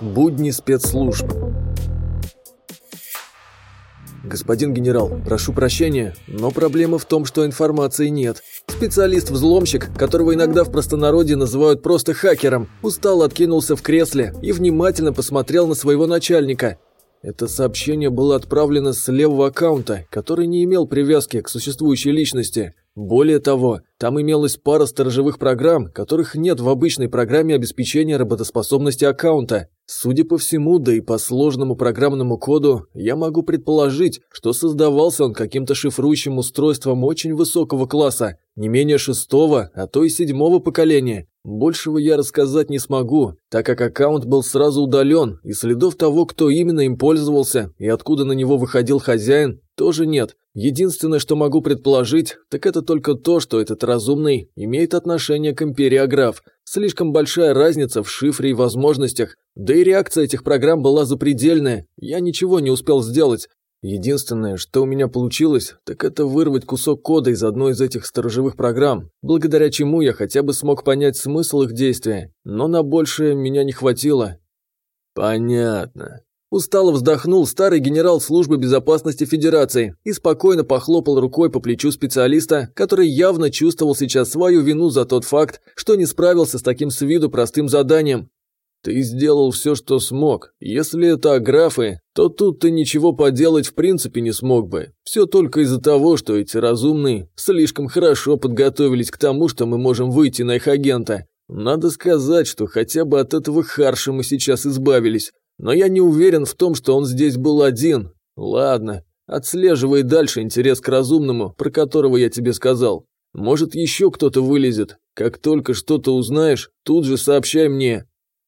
Будни спецслужб. Господин генерал, прошу прощения, но проблема в том, что информации нет. Специалист-взломщик, которого иногда в простонародье называют просто хакером, устал откинулся в кресле и внимательно посмотрел на своего начальника. Это сообщение было отправлено с левого аккаунта, который не имел привязки к существующей личности. Более того, там имелась пара сторожевых программ, которых нет в обычной программе обеспечения работоспособности аккаунта. Судя по всему, да и по сложному программному коду, я могу предположить, что создавался он каким-то шифрующим устройством очень высокого класса, не менее шестого, а то и седьмого поколения. Большего я рассказать не смогу, так как аккаунт был сразу удален, и следов того, кто именно им пользовался и откуда на него выходил хозяин, тоже нет. Единственное, что могу предположить, так это только то, что этот разумный имеет отношение к империограф. Слишком большая разница в шифре и возможностях, да и реакция этих программ была запредельная, я ничего не успел сделать. Единственное, что у меня получилось, так это вырвать кусок кода из одной из этих сторожевых программ, благодаря чему я хотя бы смог понять смысл их действия, но на большее меня не хватило. Понятно. Устало вздохнул старый генерал службы безопасности Федерации и спокойно похлопал рукой по плечу специалиста, который явно чувствовал сейчас свою вину за тот факт, что не справился с таким с виду простым заданием. «Ты сделал все, что смог. Если это аграфы, то тут ты ничего поделать в принципе не смог бы. Все только из-за того, что эти разумные слишком хорошо подготовились к тому, что мы можем выйти на их агента. Надо сказать, что хотя бы от этого харша мы сейчас избавились. Но я не уверен в том, что он здесь был один. Ладно, отслеживай дальше интерес к разумному, про которого я тебе сказал. Может, еще кто-то вылезет. Как только что-то узнаешь, тут же сообщай мне.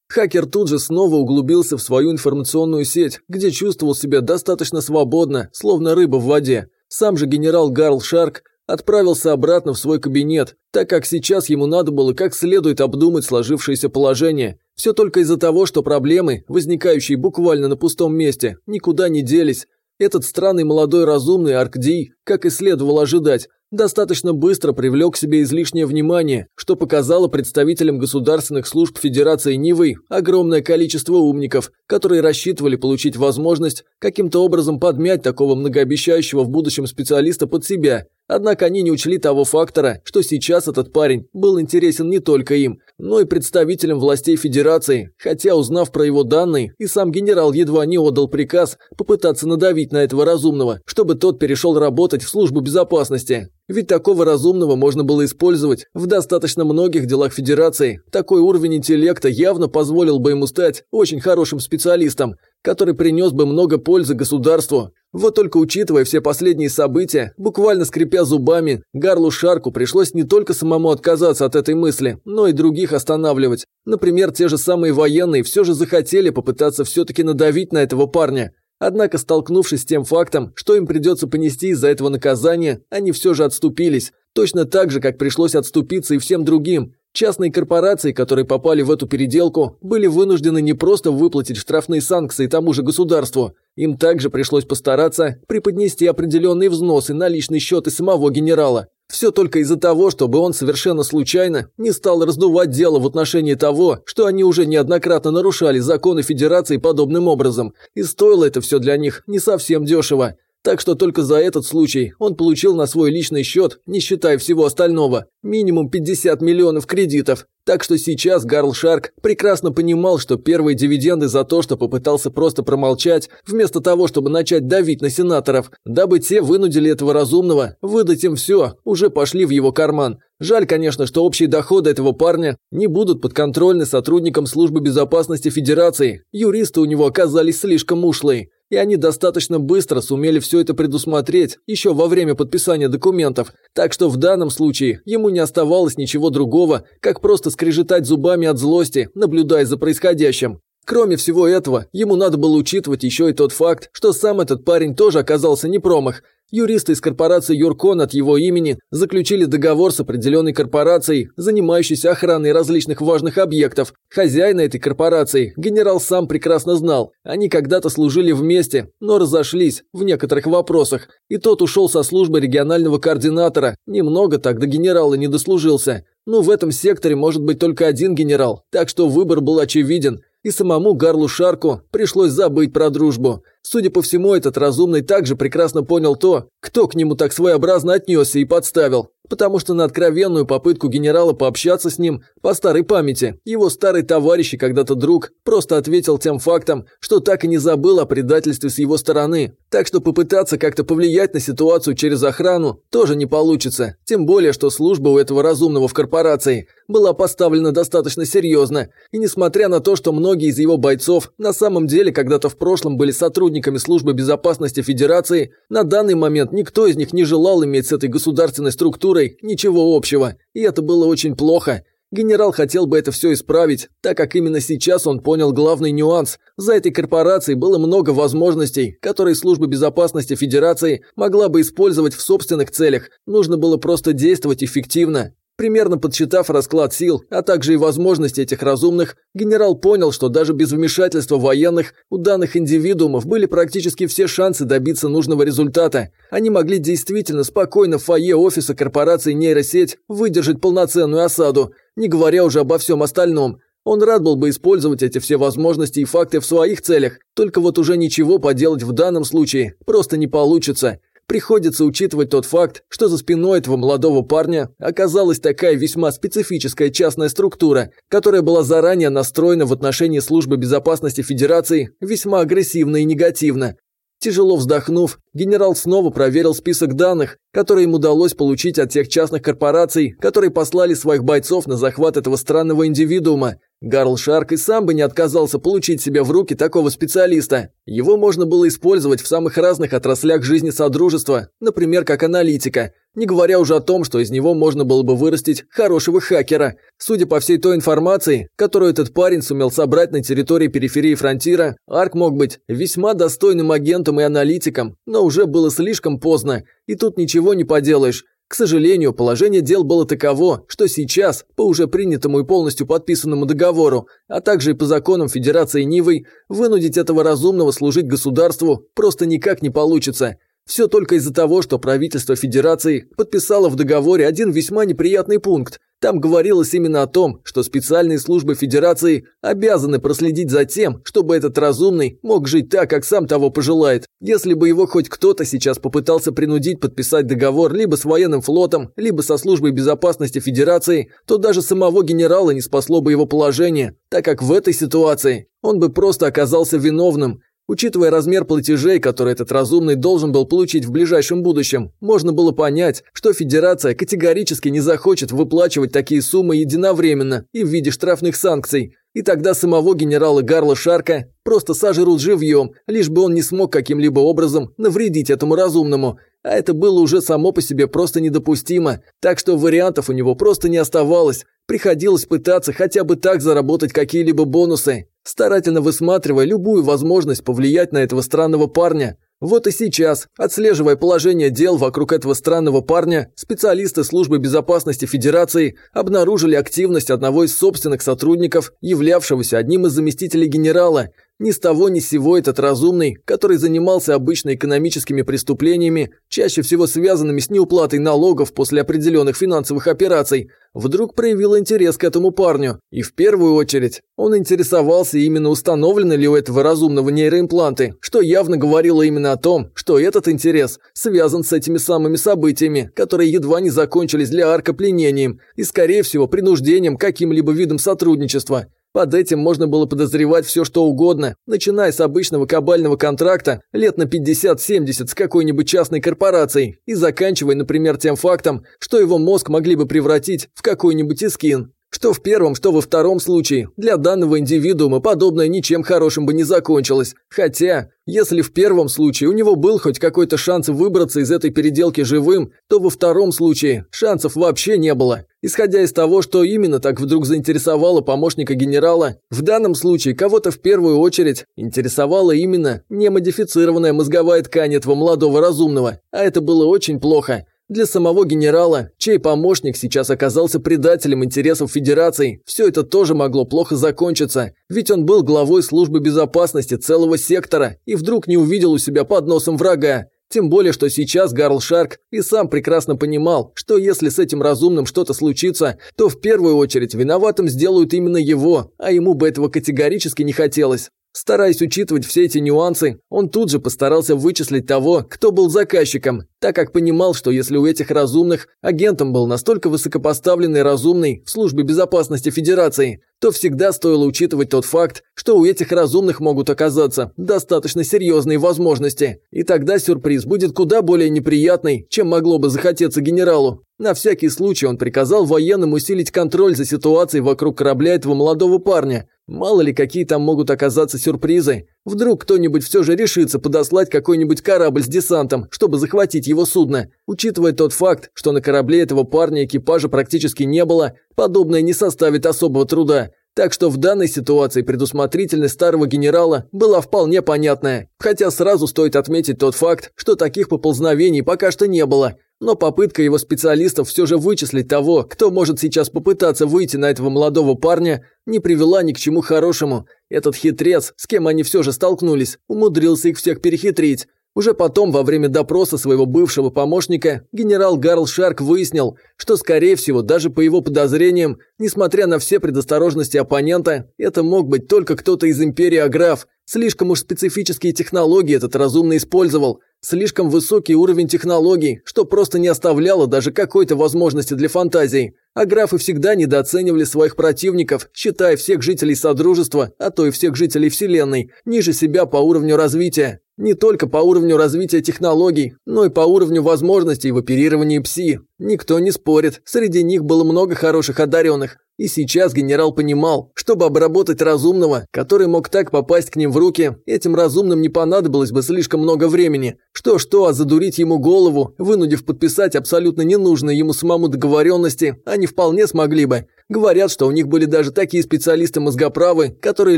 Хакер тут же снова углубился в свою информационную сеть, где чувствовал себя достаточно свободно, словно рыба в воде. Сам же генерал Гарл Шарк отправился обратно в свой кабинет, так как сейчас ему надо было как следует обдумать сложившееся положение. Все только из-за того, что проблемы, возникающие буквально на пустом месте, никуда не делись. Этот странный молодой разумный Аркдий, как и следовало ожидать, достаточно быстро привлек к себе излишнее внимание, что показало представителям государственных служб Федерации Нивы огромное количество умников, которые рассчитывали получить возможность каким-то образом подмять такого многообещающего в будущем специалиста под себя. Однако они не учли того фактора, что сейчас этот парень был интересен не только им, но и представителям властей Федерации, хотя, узнав про его данные, и сам генерал едва не отдал приказ попытаться надавить на этого разумного, чтобы тот перешел работать в службу безопасности. Ведь такого разумного можно было использовать в достаточно многих делах Федерации. Такой уровень интеллекта явно позволил бы ему стать очень хорошим специалистом, который принес бы много пользы государству. Вот только учитывая все последние события, буквально скрипя зубами, Гарлу Шарку пришлось не только самому отказаться от этой мысли, но и других останавливать. Например, те же самые военные все же захотели попытаться все-таки надавить на этого парня. Однако, столкнувшись с тем фактом, что им придется понести из-за этого наказания, они все же отступились. Точно так же, как пришлось отступиться и всем другим. Частные корпорации, которые попали в эту переделку, были вынуждены не просто выплатить штрафные санкции тому же государству, им также пришлось постараться преподнести определенные взносы на личный счет и самого генерала. Все только из-за того, чтобы он совершенно случайно не стал раздувать дело в отношении того, что они уже неоднократно нарушали законы Федерации подобным образом, и стоило это все для них не совсем дешево. Так что только за этот случай он получил на свой личный счет, не считая всего остального, минимум 50 миллионов кредитов. Так что сейчас Гарл Шарк прекрасно понимал, что первые дивиденды за то, что попытался просто промолчать, вместо того, чтобы начать давить на сенаторов, дабы те вынудили этого разумного выдать им все, уже пошли в его карман. Жаль, конечно, что общие доходы этого парня не будут подконтрольны сотрудникам службы безопасности Федерации. Юристы у него оказались слишком ушлые и они достаточно быстро сумели все это предусмотреть еще во время подписания документов, так что в данном случае ему не оставалось ничего другого, как просто скрежетать зубами от злости, наблюдая за происходящим. Кроме всего этого, ему надо было учитывать еще и тот факт, что сам этот парень тоже оказался не промах. Юристы из корпорации Юркон от его имени заключили договор с определенной корпорацией, занимающейся охраной различных важных объектов. Хозяина этой корпорации генерал сам прекрасно знал. Они когда-то служили вместе, но разошлись в некоторых вопросах. И тот ушел со службы регионального координатора. Немного так до генерала не дослужился. Ну, в этом секторе может быть только один генерал, так что выбор был очевиден и самому Гарлу Шарку пришлось забыть про дружбу. Судя по всему, этот разумный также прекрасно понял то, кто к нему так своеобразно отнесся и подставил. Потому что на откровенную попытку генерала пообщаться с ним по старой памяти, его старый товарищ и когда-то друг просто ответил тем фактом, что так и не забыл о предательстве с его стороны. Так что попытаться как-то повлиять на ситуацию через охрану тоже не получится. Тем более, что служба у этого разумного в корпорации была поставлена достаточно серьезно. И несмотря на то, что многие из его бойцов на самом деле когда-то в прошлом были сотрудниками службы безопасности Федерации, на данный момент никто из них не желал иметь с этой государственной структурой ничего общего. И это было очень плохо. Генерал хотел бы это все исправить, так как именно сейчас он понял главный нюанс. За этой корпорацией было много возможностей, которые служба безопасности Федерации могла бы использовать в собственных целях. Нужно было просто действовать эффективно. Примерно подсчитав расклад сил, а также и возможности этих разумных, генерал понял, что даже без вмешательства военных у данных индивидуумов были практически все шансы добиться нужного результата. Они могли действительно спокойно в фойе офиса корпорации нейросеть выдержать полноценную осаду, не говоря уже обо всем остальном. Он рад был бы использовать эти все возможности и факты в своих целях, только вот уже ничего поделать в данном случае просто не получится приходится учитывать тот факт, что за спиной этого молодого парня оказалась такая весьма специфическая частная структура, которая была заранее настроена в отношении службы безопасности Федерации весьма агрессивно и негативно. Тяжело вздохнув, генерал снова проверил список данных, которые им удалось получить от тех частных корпораций, которые послали своих бойцов на захват этого странного индивидуума. Гарл Шарк и сам бы не отказался получить себе в руки такого специалиста. Его можно было использовать в самых разных отраслях жизни Содружества, например, как аналитика, не говоря уже о том, что из него можно было бы вырастить хорошего хакера. Судя по всей той информации, которую этот парень сумел собрать на территории периферии Фронтира, Арк мог быть весьма достойным агентом и аналитиком, но уже было слишком поздно, и тут ничего не поделаешь. К сожалению, положение дел было таково, что сейчас, по уже принятому и полностью подписанному договору, а также и по законам Федерации Нивой, вынудить этого разумного служить государству просто никак не получится. Все только из-за того, что правительство Федерации подписало в договоре один весьма неприятный пункт, там говорилось именно о том, что специальные службы Федерации обязаны проследить за тем, чтобы этот разумный мог жить так, как сам того пожелает. Если бы его хоть кто-то сейчас попытался принудить подписать договор либо с военным флотом, либо со службой безопасности Федерации, то даже самого генерала не спасло бы его положение, так как в этой ситуации он бы просто оказался виновным, Учитывая размер платежей, которые этот разумный должен был получить в ближайшем будущем, можно было понять, что Федерация категорически не захочет выплачивать такие суммы единовременно и в виде штрафных санкций. И тогда самого генерала Гарла Шарка просто сожрут живьем, лишь бы он не смог каким-либо образом навредить этому разумному. А это было уже само по себе просто недопустимо, так что вариантов у него просто не оставалось. Приходилось пытаться хотя бы так заработать какие-либо бонусы, старательно высматривая любую возможность повлиять на этого странного парня. Вот и сейчас, отслеживая положение дел вокруг этого странного парня, специалисты службы безопасности Федерации обнаружили активность одного из собственных сотрудников, являвшегося одним из заместителей генерала – ни с того ни с сего этот разумный, который занимался обычно экономическими преступлениями, чаще всего связанными с неуплатой налогов после определенных финансовых операций, вдруг проявил интерес к этому парню. И в первую очередь он интересовался именно установлены ли у этого разумного нейроимпланты, что явно говорило именно о том, что этот интерес связан с этими самыми событиями, которые едва не закончились для Арка пленением и, скорее всего, принуждением каким-либо видом сотрудничества. Под этим можно было подозревать все что угодно, начиная с обычного кабального контракта лет на 50-70 с какой-нибудь частной корпорацией и заканчивая, например, тем фактом, что его мозг могли бы превратить в какой-нибудь искин. Что в первом, что во втором случае, для данного индивидуума подобное ничем хорошим бы не закончилось. Хотя, если в первом случае у него был хоть какой-то шанс выбраться из этой переделки живым, то во втором случае шансов вообще не было. Исходя из того, что именно так вдруг заинтересовало помощника генерала, в данном случае кого-то в первую очередь интересовала именно немодифицированная мозговая ткань этого молодого разумного, а это было очень плохо. Для самого генерала, чей помощник сейчас оказался предателем интересов Федерации, все это тоже могло плохо закончиться, ведь он был главой службы безопасности целого сектора и вдруг не увидел у себя под носом врага. Тем более, что сейчас Гарл Шарк и сам прекрасно понимал, что если с этим разумным что-то случится, то в первую очередь виноватым сделают именно его, а ему бы этого категорически не хотелось. Стараясь учитывать все эти нюансы, он тут же постарался вычислить того, кто был заказчиком, так как понимал, что если у этих разумных агентом был настолько высокопоставленный разумный в службе безопасности Федерации, то всегда стоило учитывать тот факт, что у этих разумных могут оказаться достаточно серьезные возможности, и тогда сюрприз будет куда более неприятный, чем могло бы захотеться генералу. На всякий случай он приказал военным усилить контроль за ситуацией вокруг корабля этого молодого парня, Мало ли, какие там могут оказаться сюрпризы. Вдруг кто-нибудь все же решится подослать какой-нибудь корабль с десантом, чтобы захватить его судно. Учитывая тот факт, что на корабле этого парня экипажа практически не было, подобное не составит особого труда. Так что в данной ситуации предусмотрительность старого генерала была вполне понятная. Хотя сразу стоит отметить тот факт, что таких поползновений пока что не было. Но попытка его специалистов все же вычислить того, кто может сейчас попытаться выйти на этого молодого парня, не привела ни к чему хорошему. Этот хитрец, с кем они все же столкнулись, умудрился их всех перехитрить. Уже потом, во время допроса своего бывшего помощника, генерал Гарл Шарк выяснил, что, скорее всего, даже по его подозрениям, несмотря на все предосторожности оппонента, это мог быть только кто-то из Империи Аграф. Слишком уж специфические технологии этот разумно использовал. Слишком высокий уровень технологий, что просто не оставляло даже какой-то возможности для фантазии. А графы всегда недооценивали своих противников, считая всех жителей Содружества, а то и всех жителей Вселенной, ниже себя по уровню развития. Не только по уровню развития технологий, но и по уровню возможностей в оперировании ПСИ. Никто не спорит, среди них было много хороших одаренных. И сейчас генерал понимал, чтобы обработать разумного, который мог так попасть к ним в руки, этим разумным не понадобилось бы слишком много времени. Что-что, а задурить ему голову, вынудив подписать абсолютно ненужные ему самому договоренности, они вполне смогли бы. Говорят, что у них были даже такие специалисты-мозгоправы, которые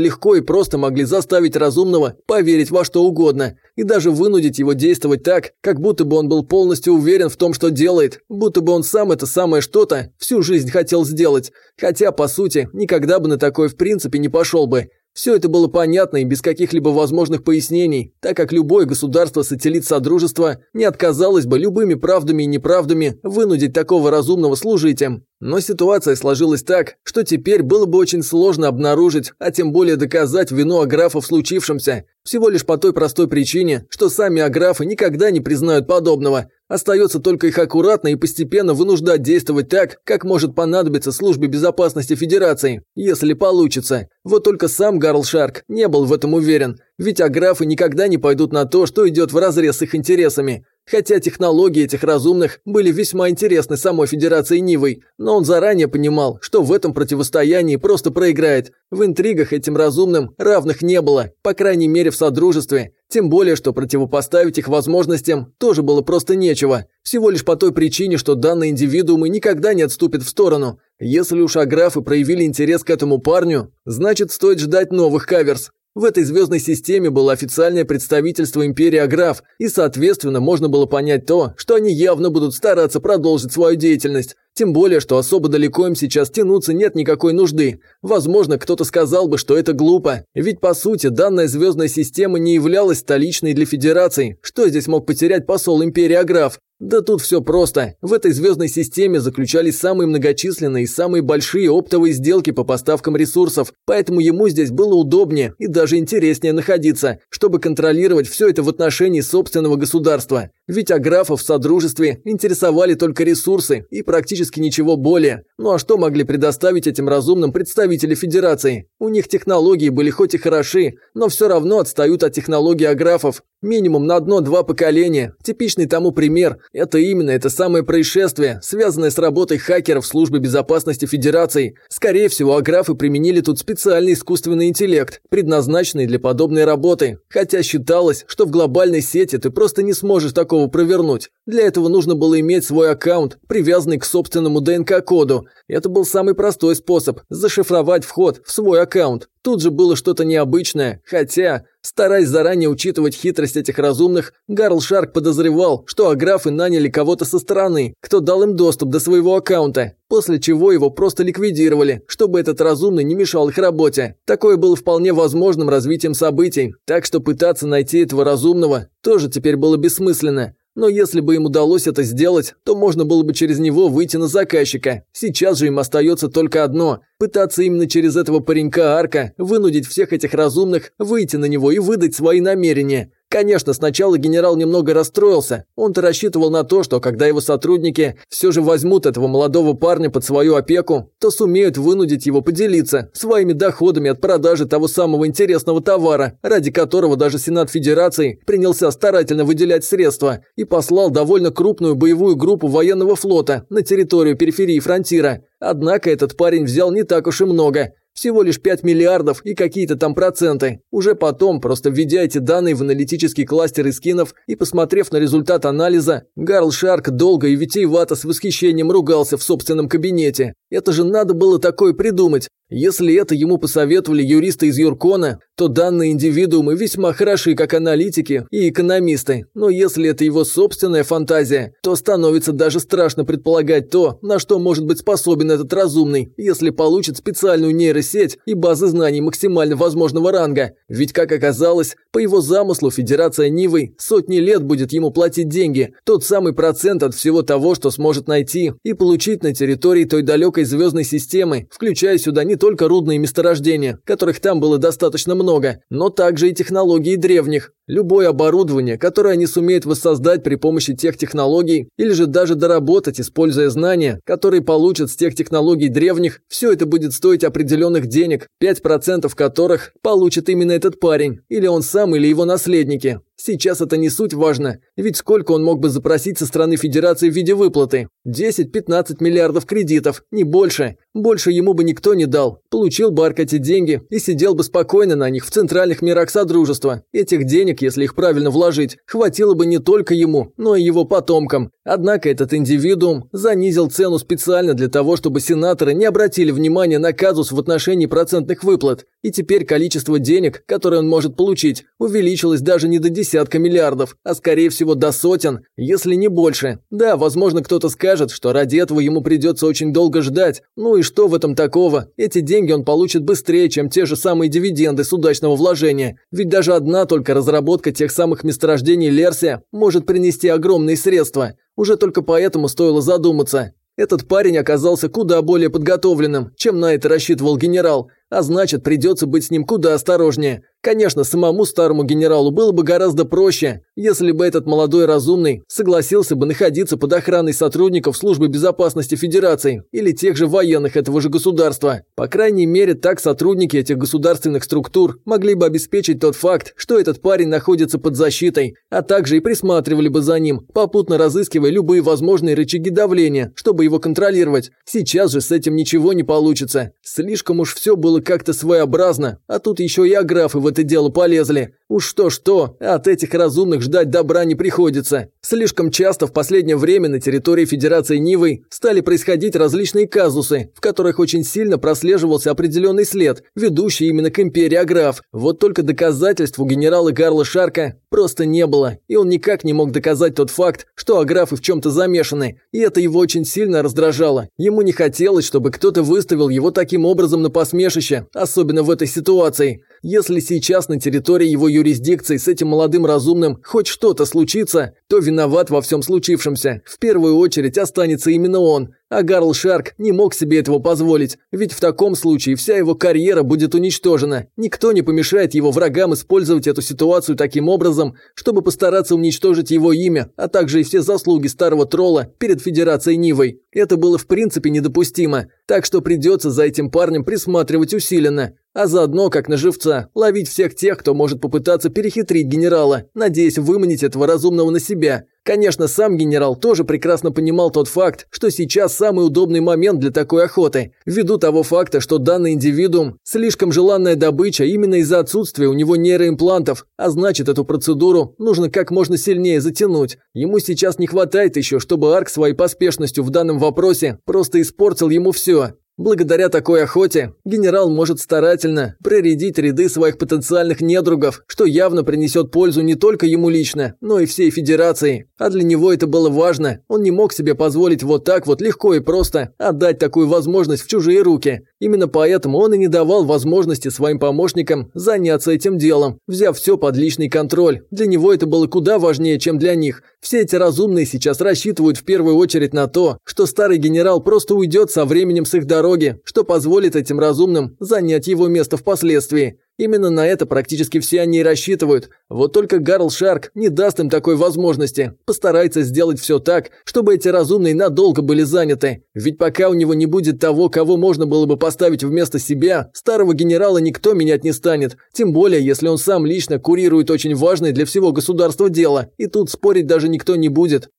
легко и просто могли заставить разумного поверить во что угодно и даже вынудить его действовать так, как будто бы он был полностью уверен в том, что делает, будто бы он сам это самое что-то всю жизнь хотел сделать, хотя, по сути, никогда бы на такое в принципе не пошел бы. Все это было понятно и без каких-либо возможных пояснений, так как любое государство-сателлит Содружества не отказалось бы любыми правдами и неправдами вынудить такого разумного служить им. Но ситуация сложилась так, что теперь было бы очень сложно обнаружить, а тем более доказать вину аграфов в случившемся, всего лишь по той простой причине, что сами аграфы никогда не признают подобного. Остается только их аккуратно и постепенно вынуждать действовать так, как может понадобиться службе безопасности Федерации, если получится. Вот только сам Гарл Шарк не был в этом уверен, ведь аграфы никогда не пойдут на то, что идет вразрез с их интересами. Хотя технологии этих разумных были весьма интересны самой Федерации Нивой, но он заранее понимал, что в этом противостоянии просто проиграет. В интригах этим разумным равных не было, по крайней мере в Содружестве. Тем более, что противопоставить их возможностям тоже было просто нечего. Всего лишь по той причине, что данные индивидуумы никогда не отступят в сторону. Если уж аграфы проявили интерес к этому парню, значит стоит ждать новых каверс. В этой звездной системе было официальное представительство Империи Аграф, и, соответственно, можно было понять то, что они явно будут стараться продолжить свою деятельность. Тем более, что особо далеко им сейчас тянуться нет никакой нужды. Возможно, кто-то сказал бы, что это глупо. Ведь, по сути, данная звездная система не являлась столичной для Федерации. Что здесь мог потерять посол Империи Аграф? Да тут все просто. В этой звездной системе заключались самые многочисленные и самые большие оптовые сделки по поставкам ресурсов, поэтому ему здесь было удобнее и даже интереснее находиться, чтобы контролировать все это в отношении собственного государства. Ведь аграфов в Содружестве интересовали только ресурсы и практически ничего более. Ну а что могли предоставить этим разумным представители Федерации? У них технологии были хоть и хороши, но все равно отстают от технологий аграфов. Минимум на одно-два поколения. Типичный тому пример. Это именно это самое происшествие, связанное с работой хакеров службы безопасности Федерации. Скорее всего, аграфы применили тут специальный искусственный интеллект, предназначенный для подобной работы. Хотя считалось, что в глобальной сети ты просто не сможешь такого провернуть. Для этого нужно было иметь свой аккаунт, привязанный к собственному ДНК-коду. Это был самый простой способ – зашифровать вход в свой аккаунт. Тут же было что-то необычное, хотя, стараясь заранее учитывать хитрость этих разумных, Гарл Шарк подозревал, что аграфы наняли кого-то со стороны, кто дал им доступ до своего аккаунта, после чего его просто ликвидировали, чтобы этот разумный не мешал их работе. Такое было вполне возможным развитием событий, так что пытаться найти этого разумного тоже теперь было бессмысленно. Но если бы им удалось это сделать, то можно было бы через него выйти на заказчика. Сейчас же им остается только одно – пытаться именно через этого паренька Арка вынудить всех этих разумных выйти на него и выдать свои намерения. Конечно, сначала генерал немного расстроился. Он-то рассчитывал на то, что когда его сотрудники все же возьмут этого молодого парня под свою опеку, то сумеют вынудить его поделиться своими доходами от продажи того самого интересного товара, ради которого даже Сенат Федерации принялся старательно выделять средства и послал довольно крупную боевую группу военного флота на территорию периферии фронтира. Однако этот парень взял не так уж и много. Всего лишь 5 миллиардов и какие-то там проценты. Уже потом, просто введя эти данные в аналитический кластер из скинов и посмотрев на результат анализа, Гарл Шарк долго и витиевато с восхищением ругался в собственном кабинете. Это же надо было такое придумать. Если это ему посоветовали юристы из Юркона, то данные индивидуумы весьма хороши как аналитики и экономисты. Но если это его собственная фантазия, то становится даже страшно предполагать то, на что может быть способен этот разумный, если получит специальную нейросеть и базы знаний максимально возможного ранга. Ведь, как оказалось, по его замыслу Федерация Нивы сотни лет будет ему платить деньги, тот самый процент от всего того, что сможет найти и получить на территории той далекой звездной системы, включая сюда не только рудные месторождения, которых там было достаточно много, но также и технологии древних. Любое оборудование, которое они сумеют воссоздать при помощи тех технологий, или же даже доработать, используя знания, которые получат с тех технологий древних, все это будет стоить определенных денег, 5% которых получит именно этот парень, или он сам, или его наследники. Сейчас это не суть важно, ведь сколько он мог бы запросить со стороны Федерации в виде выплаты? 10-15 миллиардов кредитов, не больше. Больше ему бы никто не дал. Получил бы Арк эти деньги и сидел бы спокойно на них в центральных мирах Содружества. Этих денег, если их правильно вложить, хватило бы не только ему, но и его потомкам. Однако этот индивидуум занизил цену специально для того, чтобы сенаторы не обратили внимания на казус в отношении процентных выплат. И теперь количество денег, которое он может получить, увеличилось даже не до десятка миллиардов, а скорее всего до сотен, если не больше. Да, возможно, кто-то скажет, что ради этого ему придется очень долго ждать. Ну и что в этом такого? Эти деньги он получит быстрее, чем те же самые дивиденды с удачного вложения. Ведь даже одна только разработка тех самых месторождений Лерсия может принести огромные средства. Уже только поэтому стоило задуматься. Этот парень оказался куда более подготовленным, чем на это рассчитывал генерал, а значит, придется быть с ним куда осторожнее. Конечно, самому старому генералу было бы гораздо проще, если бы этот молодой разумный согласился бы находиться под охраной сотрудников Службы безопасности Федерации или тех же военных этого же государства. По крайней мере, так сотрудники этих государственных структур могли бы обеспечить тот факт, что этот парень находится под защитой, а также и присматривали бы за ним, попутно разыскивая любые возможные рычаги давления, чтобы его контролировать. Сейчас же с этим ничего не получится. Слишком уж все было как-то своеобразно, а тут еще и аграфы в это дело полезли. Уж что-что, от этих разумных ждать добра не приходится. Слишком часто в последнее время на территории Федерации Нивы стали происходить различные казусы, в которых очень сильно прослеживался определенный след, ведущий именно к империи Аграф. Вот только доказательств у генерала Гарла Шарка просто не было, и он никак не мог доказать тот факт, что Аграфы в чем-то замешаны, и это его очень сильно раздражало. Ему не хотелось, чтобы кто-то выставил его таким образом на посмешище, особенно в этой ситуации. Если сейчас на территории его юрисдикции с этим молодым разумным хоть что-то случится, то виноват во всем случившемся. В первую очередь останется именно он. А Гарл Шарк не мог себе этого позволить, ведь в таком случае вся его карьера будет уничтожена. Никто не помешает его врагам использовать эту ситуацию таким образом, чтобы постараться уничтожить его имя, а также и все заслуги старого тролла перед Федерацией Нивой. Это было в принципе недопустимо, так что придется за этим парнем присматривать усиленно, а заодно, как на живца, ловить всех тех, кто может попытаться перехитрить генерала, надеясь выманить этого разумного на себя. Конечно, сам генерал тоже прекрасно понимал тот факт, что сейчас самый удобный момент для такой охоты, ввиду того факта, что данный индивидуум – слишком желанная добыча именно из-за отсутствия у него нейроимплантов, а значит, эту процедуру нужно как можно сильнее затянуть. Ему сейчас не хватает еще, чтобы Арк своей поспешностью в данном вопросе просто испортил ему все. Благодаря такой охоте генерал может старательно проредить ряды своих потенциальных недругов, что явно принесет пользу не только ему лично, но и всей Федерации. А для него это было важно, он не мог себе позволить вот так вот легко и просто отдать такую возможность в чужие руки. Именно поэтому он и не давал возможности своим помощникам заняться этим делом, взяв все под личный контроль. Для него это было куда важнее, чем для них. Все эти разумные сейчас рассчитывают в первую очередь на то, что старый генерал просто уйдет со временем с их дороги, что позволит этим разумным занять его место впоследствии. Именно на это практически все они и рассчитывают. Вот только Гарл Шарк не даст им такой возможности. Постарается сделать все так, чтобы эти разумные надолго были заняты. Ведь пока у него не будет того, кого можно было бы поставить вместо себя, старого генерала никто менять не станет. Тем более, если он сам лично курирует очень важное для всего государства дело. И тут спорить даже никто не будет.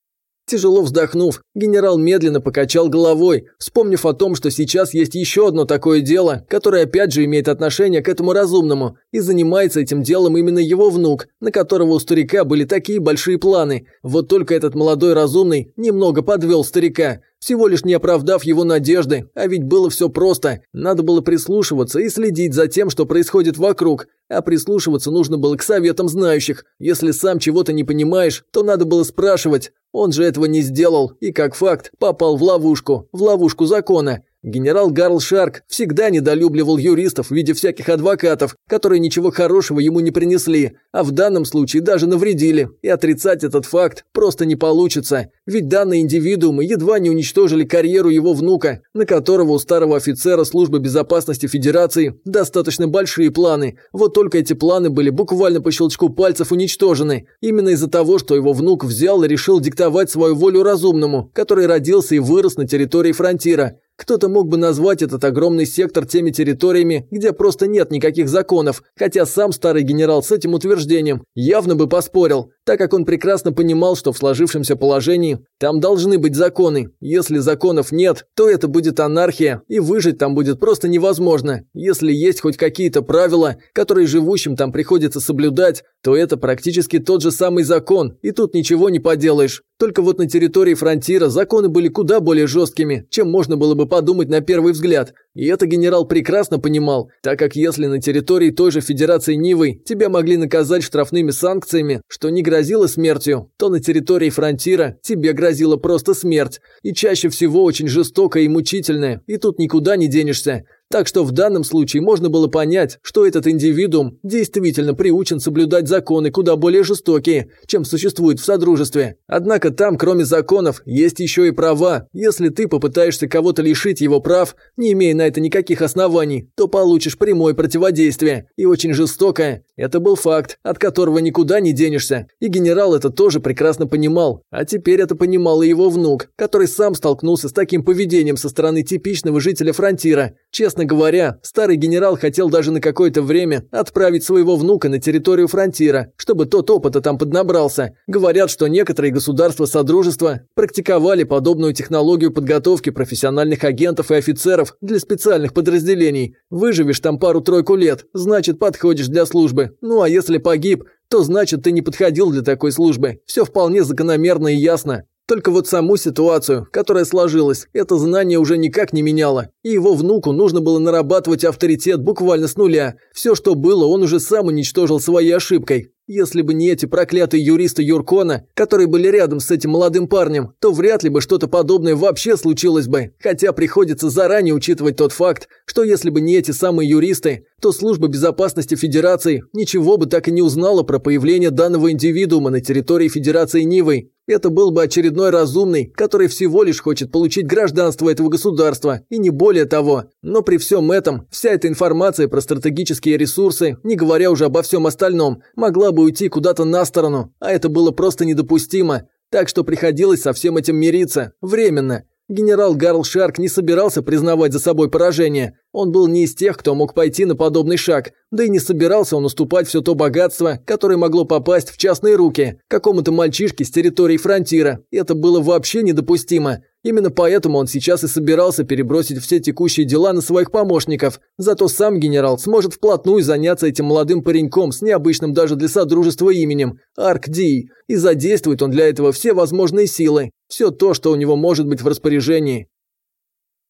Тяжело вздохнув, генерал медленно покачал головой, вспомнив о том, что сейчас есть еще одно такое дело, которое опять же имеет отношение к этому разумному, и занимается этим делом именно его внук, на которого у старика были такие большие планы. Вот только этот молодой разумный немного подвел старика, всего лишь не оправдав его надежды, а ведь было все просто. Надо было прислушиваться и следить за тем, что происходит вокруг. А прислушиваться нужно было к советам знающих. Если сам чего-то не понимаешь, то надо было спрашивать. Он же этого не сделал и, как факт, попал в ловушку, в ловушку закона. Генерал Гарл Шарк всегда недолюбливал юристов в виде всяких адвокатов, которые ничего хорошего ему не принесли, а в данном случае даже навредили, и отрицать этот факт просто не получится, ведь данные индивидуумы едва не уничтожили карьеру его внука, на которого у старого офицера службы безопасности Федерации достаточно большие планы, вот только эти планы были буквально по щелчку пальцев уничтожены, именно из-за того, что его внук взял и решил диктовать свою волю разумному, который родился и вырос на территории фронтира. Кто-то мог бы назвать этот огромный сектор теми территориями, где просто нет никаких законов, хотя сам старый генерал с этим утверждением явно бы поспорил, так как он прекрасно понимал, что в сложившемся положении там должны быть законы. Если законов нет, то это будет анархия, и выжить там будет просто невозможно. Если есть хоть какие-то правила, которые живущим там приходится соблюдать, то это практически тот же самый закон, и тут ничего не поделаешь. Только вот на территории фронтира законы были куда более жесткими, чем можно было бы подумать на первый взгляд. И это генерал прекрасно понимал, так как если на территории той же Федерации Нивы тебя могли наказать штрафными санкциями, что не грозило смертью, то на территории фронтира тебе грозила просто смерть. И чаще всего очень жестокая и мучительная, и тут никуда не денешься. Так что в данном случае можно было понять, что этот индивидуум действительно приучен соблюдать законы куда более жестокие, чем существуют в Содружестве. Однако там, кроме законов, есть еще и права. Если ты попытаешься кого-то лишить его прав, не имея на это никаких оснований, то получишь прямое противодействие, и очень жестокое. Это был факт, от которого никуда не денешься. И генерал это тоже прекрасно понимал. А теперь это понимал и его внук, который сам столкнулся с таким поведением со стороны типичного жителя фронтира. Честно Честно говоря, старый генерал хотел даже на какое-то время отправить своего внука на территорию фронтира, чтобы тот опыта там поднабрался. Говорят, что некоторые государства Содружества практиковали подобную технологию подготовки профессиональных агентов и офицеров для специальных подразделений. Выживешь там пару-тройку лет, значит подходишь для службы. Ну а если погиб, то значит ты не подходил для такой службы. Все вполне закономерно и ясно. Только вот саму ситуацию, которая сложилась, это знание уже никак не меняло. И его внуку нужно было нарабатывать авторитет буквально с нуля. Все, что было, он уже сам уничтожил своей ошибкой. Если бы не эти проклятые юристы Юркона, которые были рядом с этим молодым парнем, то вряд ли бы что-то подобное вообще случилось бы. Хотя приходится заранее учитывать тот факт, что если бы не эти самые юристы, то служба безопасности Федерации ничего бы так и не узнала про появление данного индивидуума на территории Федерации Нивы. Это был бы очередной разумный, который всего лишь хочет получить гражданство этого государства, и не более того. Но при всем этом, вся эта информация про стратегические ресурсы, не говоря уже обо всем остальном, могла бы уйти куда-то на сторону, а это было просто недопустимо. Так что приходилось со всем этим мириться, временно. Генерал Гарл Шарк не собирался признавать за собой поражение. Он был не из тех, кто мог пойти на подобный шаг, да и не собирался он уступать все то богатство, которое могло попасть в частные руки, какому-то мальчишке с территории фронтира. Это было вообще недопустимо. Именно поэтому он сейчас и собирался перебросить все текущие дела на своих помощников. Зато сам генерал сможет вплотную заняться этим молодым пареньком с необычным даже для содружества именем – Арк Ди, и задействует он для этого все возможные силы. Все то, что у него может быть в распоряжении.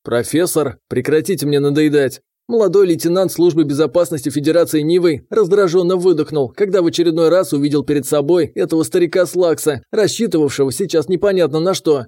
«Профессор, прекратите мне надоедать!» Молодой лейтенант службы безопасности Федерации Нивы раздраженно выдохнул, когда в очередной раз увидел перед собой этого старика Слакса, рассчитывавшего сейчас непонятно на что.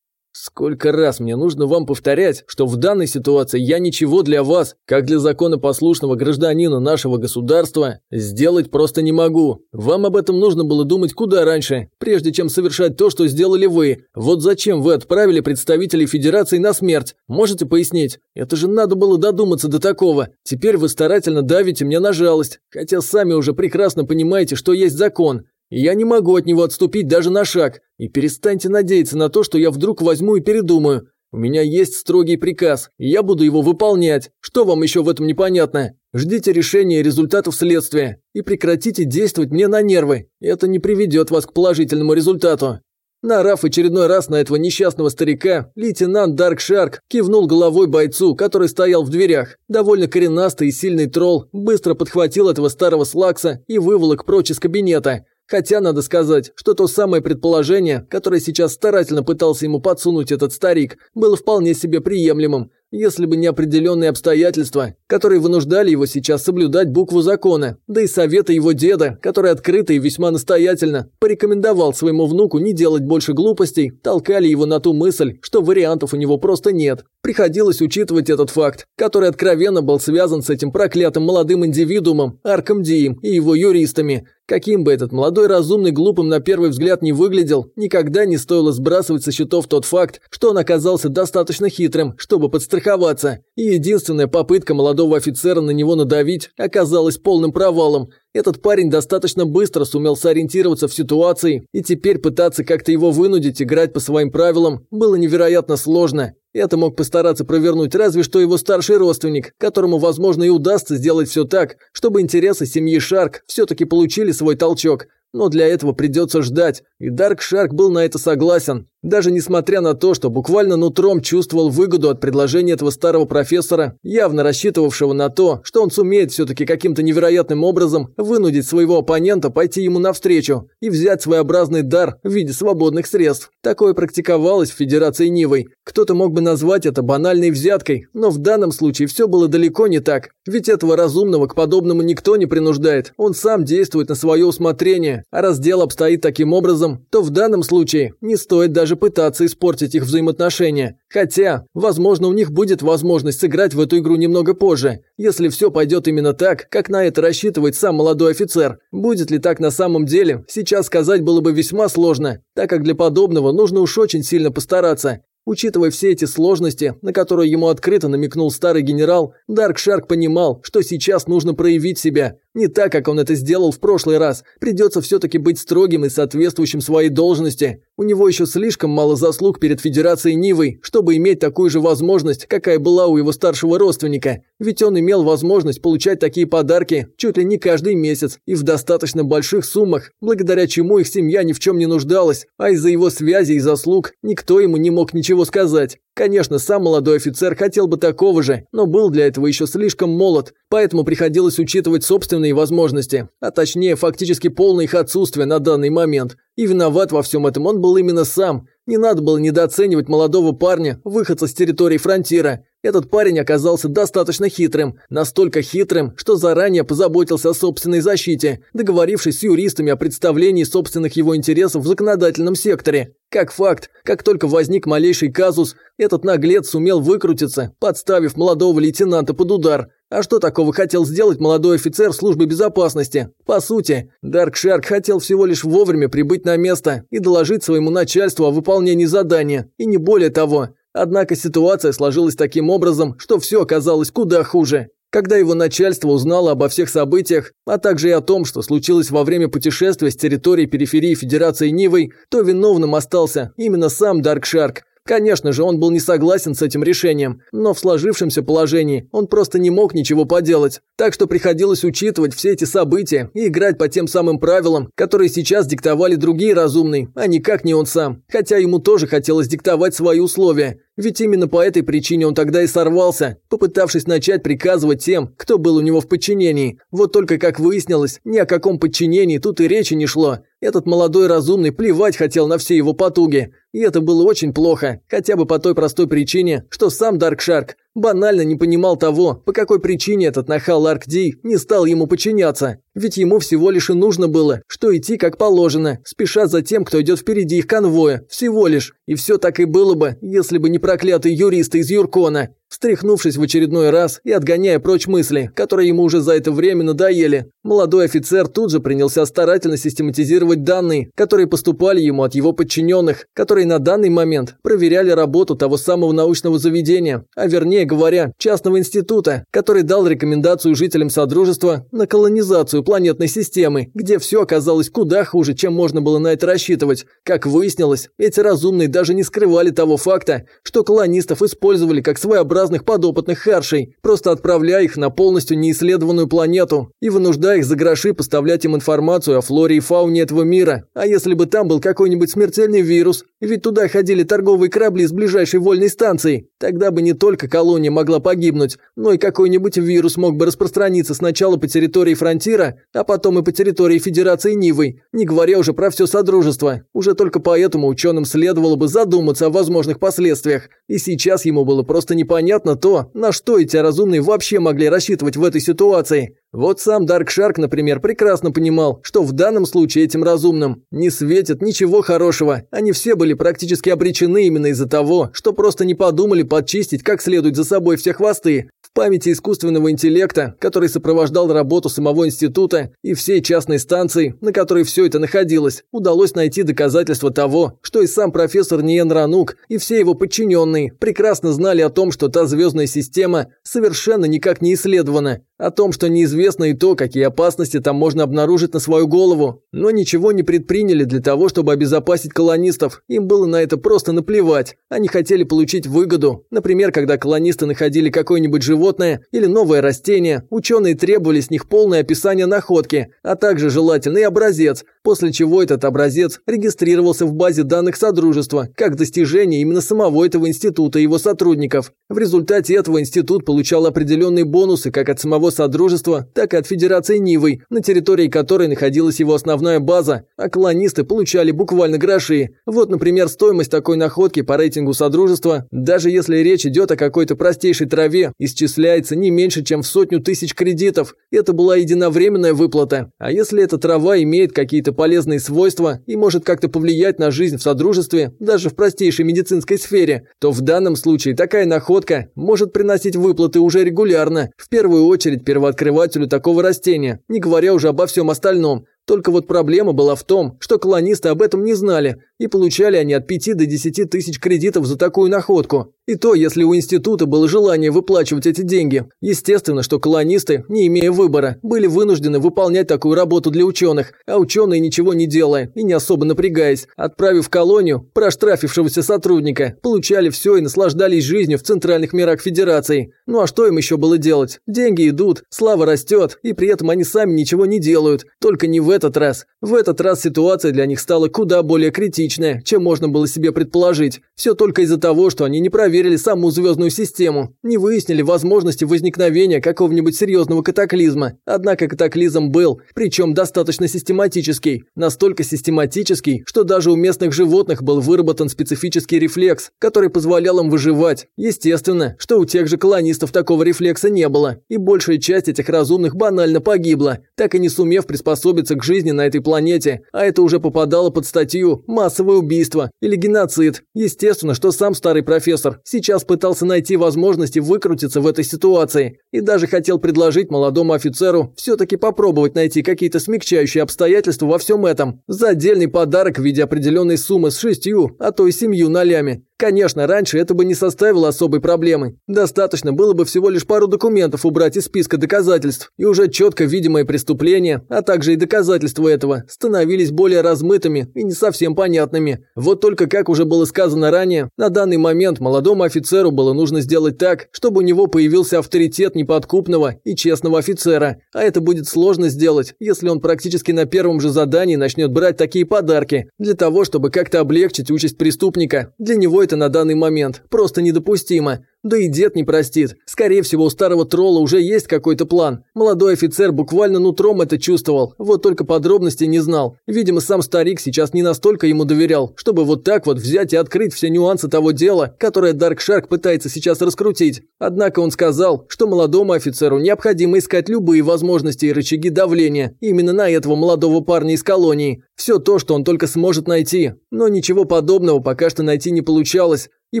Сколько раз мне нужно вам повторять, что в данной ситуации я ничего для вас, как для законопослушного гражданина нашего государства, сделать просто не могу. Вам об этом нужно было думать куда раньше, прежде чем совершать то, что сделали вы. Вот зачем вы отправили представителей Федерации на смерть? Можете пояснить? Это же надо было додуматься до такого. Теперь вы старательно давите мне на жалость, хотя сами уже прекрасно понимаете, что есть закон. Я не могу от него отступить даже на шаг. И перестаньте надеяться на то, что я вдруг возьму и передумаю. У меня есть строгий приказ, и я буду его выполнять. Что вам еще в этом непонятно? Ждите решения и результатов следствия. И прекратите действовать мне на нервы. Это не приведет вас к положительному результату. Нарав очередной раз на этого несчастного старика, лейтенант Дарк Шарк кивнул головой бойцу, который стоял в дверях. Довольно коренастый и сильный тролл быстро подхватил этого старого слакса и выволок прочь из кабинета. Хотя надо сказать, что то самое предположение, которое сейчас старательно пытался ему подсунуть этот старик, было вполне себе приемлемым, если бы не определенные обстоятельства, которые вынуждали его сейчас соблюдать букву закона, да и советы его деда, который открыто и весьма настоятельно порекомендовал своему внуку не делать больше глупостей, толкали его на ту мысль, что вариантов у него просто нет. Приходилось учитывать этот факт, который откровенно был связан с этим проклятым молодым индивидуумом, Арком Дием и его юристами, Каким бы этот молодой разумный глупым на первый взгляд не выглядел, никогда не стоило сбрасывать со счетов тот факт, что он оказался достаточно хитрым, чтобы подстраховаться. И единственная попытка молодого офицера на него надавить оказалась полным провалом. Этот парень достаточно быстро сумел сориентироваться в ситуации, и теперь пытаться как-то его вынудить играть по своим правилам было невероятно сложно. Это мог постараться провернуть разве что его старший родственник, которому, возможно, и удастся сделать все так, чтобы интересы семьи Шарк все-таки получили свой толчок. Но для этого придется ждать, и Дарк Шарк был на это согласен. Даже несмотря на то, что буквально нутром чувствовал выгоду от предложения этого старого профессора, явно рассчитывавшего на то, что он сумеет все-таки каким-то невероятным образом вынудить своего оппонента пойти ему навстречу и взять своеобразный дар в виде свободных средств. Такое практиковалось в Федерации Нивой. Кто-то мог бы назвать это банальной взяткой, но в данном случае все было далеко не так. Ведь этого разумного к подобному никто не принуждает. Он сам действует на свое усмотрение. А раз дело обстоит таким образом, то в данном случае не стоит даже даже пытаться испортить их взаимоотношения. Хотя, возможно, у них будет возможность сыграть в эту игру немного позже, если все пойдет именно так, как на это рассчитывает сам молодой офицер. Будет ли так на самом деле, сейчас сказать было бы весьма сложно, так как для подобного нужно уж очень сильно постараться. Учитывая все эти сложности, на которые ему открыто намекнул старый генерал, Дарк Шарк понимал, что сейчас нужно проявить себя. Не так, как он это сделал в прошлый раз. Придется все-таки быть строгим и соответствующим своей должности. У него еще слишком мало заслуг перед Федерацией Нивой, чтобы иметь такую же возможность, какая была у его старшего родственника. Ведь он имел возможность получать такие подарки чуть ли не каждый месяц и в достаточно больших суммах, благодаря чему их семья ни в чем не нуждалась, а из-за его связи и заслуг никто ему не мог ничего сказать. Конечно, сам молодой офицер хотел бы такого же, но был для этого еще слишком молод, поэтому приходилось учитывать собственные возможности, а точнее фактически полное их отсутствие на данный момент. И виноват во всем этом он был именно сам. Не надо было недооценивать молодого парня, выходца с территории фронтира. Этот парень оказался достаточно хитрым, настолько хитрым, что заранее позаботился о собственной защите, договорившись с юристами о представлении собственных его интересов в законодательном секторе. Как факт, как только возник малейший казус, этот наглец сумел выкрутиться, подставив молодого лейтенанта под удар. А что такого хотел сделать молодой офицер службы безопасности? По сути, Дарк Шарк хотел всего лишь вовремя прибыть на место и доложить своему начальству о выполнении задания, и не более того. Однако ситуация сложилась таким образом, что все оказалось куда хуже. Когда его начальство узнало обо всех событиях, а также и о том, что случилось во время путешествия с территории периферии Федерации Нивой, то виновным остался именно сам Даркшарк. Конечно же, он был не согласен с этим решением, но в сложившемся положении он просто не мог ничего поделать. Так что приходилось учитывать все эти события и играть по тем самым правилам, которые сейчас диктовали другие разумные, а никак не он сам. Хотя ему тоже хотелось диктовать свои условия. Ведь именно по этой причине он тогда и сорвался, попытавшись начать приказывать тем, кто был у него в подчинении. Вот только, как выяснилось, ни о каком подчинении тут и речи не шло. Этот молодой разумный плевать хотел на все его потуги. И это было очень плохо, хотя бы по той простой причине, что сам Даркшарк банально не понимал того, по какой причине этот нахал Ларкди не стал ему подчиняться. Ведь ему всего лишь и нужно было, что идти как положено, спеша за тем, кто идет впереди их конвоя, всего лишь. И все так и было бы, если бы не проклятые юристы из Юркона. Встряхнувшись в очередной раз и отгоняя прочь мысли, которые ему уже за это время надоели, молодой офицер тут же принялся старательно систематизировать данные, которые поступали ему от его подчиненных, которые на данный момент проверяли работу того самого научного заведения, а вернее говоря, частного института, который дал рекомендацию жителям Содружества на колонизацию планетной системы, где все оказалось куда хуже, чем можно было на это рассчитывать. Как выяснилось, эти разумные даже не скрывали того факта, что колонистов использовали как своеобразные разных подопытных харшей, просто отправляя их на полностью неисследованную планету и вынуждая их за гроши поставлять им информацию о флоре и фауне этого мира. А если бы там был какой-нибудь смертельный вирус, ведь туда ходили торговые корабли с ближайшей вольной станции, тогда бы не только колония могла погибнуть, но и какой-нибудь вирус мог бы распространиться сначала по территории Фронтира, а потом и по территории Федерации Нивы, не говоря уже про все Содружество. Уже только поэтому ученым следовало бы задуматься о возможных последствиях. И сейчас ему было просто непонятно то, на что эти разумные вообще могли рассчитывать в этой ситуации. Вот сам Дарк Шарк, например, прекрасно понимал, что в данном случае этим разумным не светит ничего хорошего. Они все были практически обречены именно из-за того, что просто не подумали подчистить как следует за собой все хвосты. Памяти искусственного интеллекта, который сопровождал работу самого института и всей частной станции, на которой все это находилось, удалось найти доказательства того, что и сам профессор Ниен Ранук и все его подчиненные прекрасно знали о том, что та звездная система совершенно никак не исследована, о том, что неизвестно и то, какие опасности там можно обнаружить на свою голову, но ничего не предприняли для того, чтобы обезопасить колонистов. Им было на это просто наплевать. Они хотели получить выгоду. Например, когда колонисты находили какое-нибудь животное или новое растение, ученые требовали с них полное описание находки, а также желательный образец, после чего этот образец регистрировался в базе данных Содружества, как достижение именно самого этого института и его сотрудников. В результате этого институт получал определенные бонусы как от самого Содружества, так и от Федерации Нивы, на территории которой находилась его основная база, а колонисты получали буквально гроши. Вот, например, стоимость такой находки по рейтингу Содружества, даже если речь идет о какой-то простейшей траве, исчисляется не меньше, чем в сотню тысяч кредитов. Это была единовременная выплата. А если эта трава имеет какие-то полезные свойства и может как-то повлиять на жизнь в Содружестве, даже в простейшей медицинской сфере, то в данном случае такая находка может приносить выплаты уже регулярно, в первую очередь первооткрывателю такого растения, не говоря уже обо всем остальном. Только вот проблема была в том, что колонисты об этом не знали, и получали они от 5 до 10 тысяч кредитов за такую находку. И то, если у института было желание выплачивать эти деньги. Естественно, что колонисты, не имея выбора, были вынуждены выполнять такую работу для ученых, а ученые, ничего не делая и не особо напрягаясь, отправив в колонию проштрафившегося сотрудника, получали все и наслаждались жизнью в центральных мирах Федерации. Ну а что им еще было делать? Деньги идут, слава растет, и при этом они сами ничего не делают. Только не в этот раз. В этот раз ситуация для них стала куда более критичная, чем можно было себе предположить. Все только из-за того, что они не проверили саму звездную систему, не выяснили возможности возникновения какого-нибудь серьезного катаклизма. Однако катаклизм был, причем достаточно систематический. Настолько систематический, что даже у местных животных был выработан специфический рефлекс, который позволял им выживать. Естественно, что у тех же колонистов такого рефлекса не было, и большая часть этих разумных банально погибла, так и не сумев приспособиться к жизни на этой планете, а это уже попадало под статью «массовое убийство» или «геноцид». Естественно, что сам старый профессор сейчас пытался найти возможности выкрутиться в этой ситуации и даже хотел предложить молодому офицеру все-таки попробовать найти какие-то смягчающие обстоятельства во всем этом за отдельный подарок в виде определенной суммы с шестью, а то и семью нолями. Конечно, раньше это бы не составило особой проблемы. Достаточно было бы всего лишь пару документов убрать из списка доказательств, и уже четко видимые преступления, а также и доказательства этого, становились более размытыми и не совсем понятными. Вот только, как уже было сказано ранее, на данный момент молодому офицеру было нужно сделать так, чтобы у него появился авторитет неподкупного и честного офицера, а это будет сложно сделать, если он практически на первом же задании начнет брать такие подарки, для того, чтобы как-то облегчить участь преступника. Для него это на данный момент просто недопустимо. Да и дед не простит. Скорее всего, у старого тролла уже есть какой-то план. Молодой офицер буквально нутром это чувствовал, вот только подробностей не знал. Видимо, сам старик сейчас не настолько ему доверял, чтобы вот так вот взять и открыть все нюансы того дела, которое Дарк Шарк пытается сейчас раскрутить. Однако он сказал, что молодому офицеру необходимо искать любые возможности и рычаги давления именно на этого молодого парня из колонии. Все то, что он только сможет найти. Но ничего подобного пока что найти не получалось. И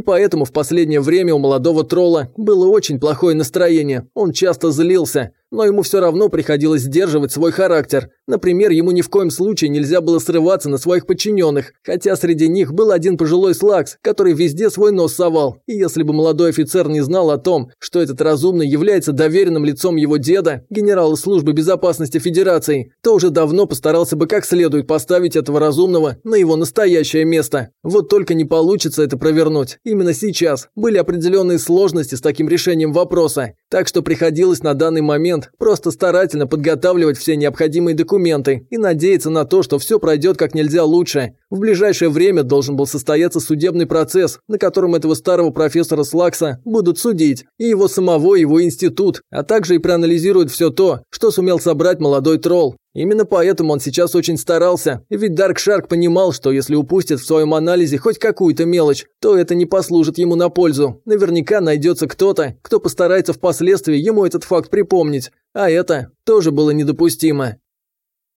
поэтому в последнее время у молодого тролла было очень плохое настроение. Он часто злился но ему все равно приходилось сдерживать свой характер. Например, ему ни в коем случае нельзя было срываться на своих подчиненных, хотя среди них был один пожилой слакс, который везде свой нос совал. И если бы молодой офицер не знал о том, что этот разумный является доверенным лицом его деда, генерала службы безопасности Федерации, то уже давно постарался бы как следует поставить этого разумного на его настоящее место. Вот только не получится это провернуть. Именно сейчас были определенные сложности с таким решением вопроса, так что приходилось на данный момент просто старательно подготавливать все необходимые документы и надеяться на то, что все пройдет как нельзя лучше. В ближайшее время должен был состояться судебный процесс, на котором этого старого профессора Слакса будут судить, и его самого, и его институт, а также и проанализируют все то, что сумел собрать молодой тролл. Именно поэтому он сейчас очень старался, ведь Дарк Шарк понимал, что если упустит в своем анализе хоть какую-то мелочь, то это не послужит ему на пользу. Наверняка найдется кто-то, кто постарается впоследствии ему этот факт припомнить. А это тоже было недопустимо.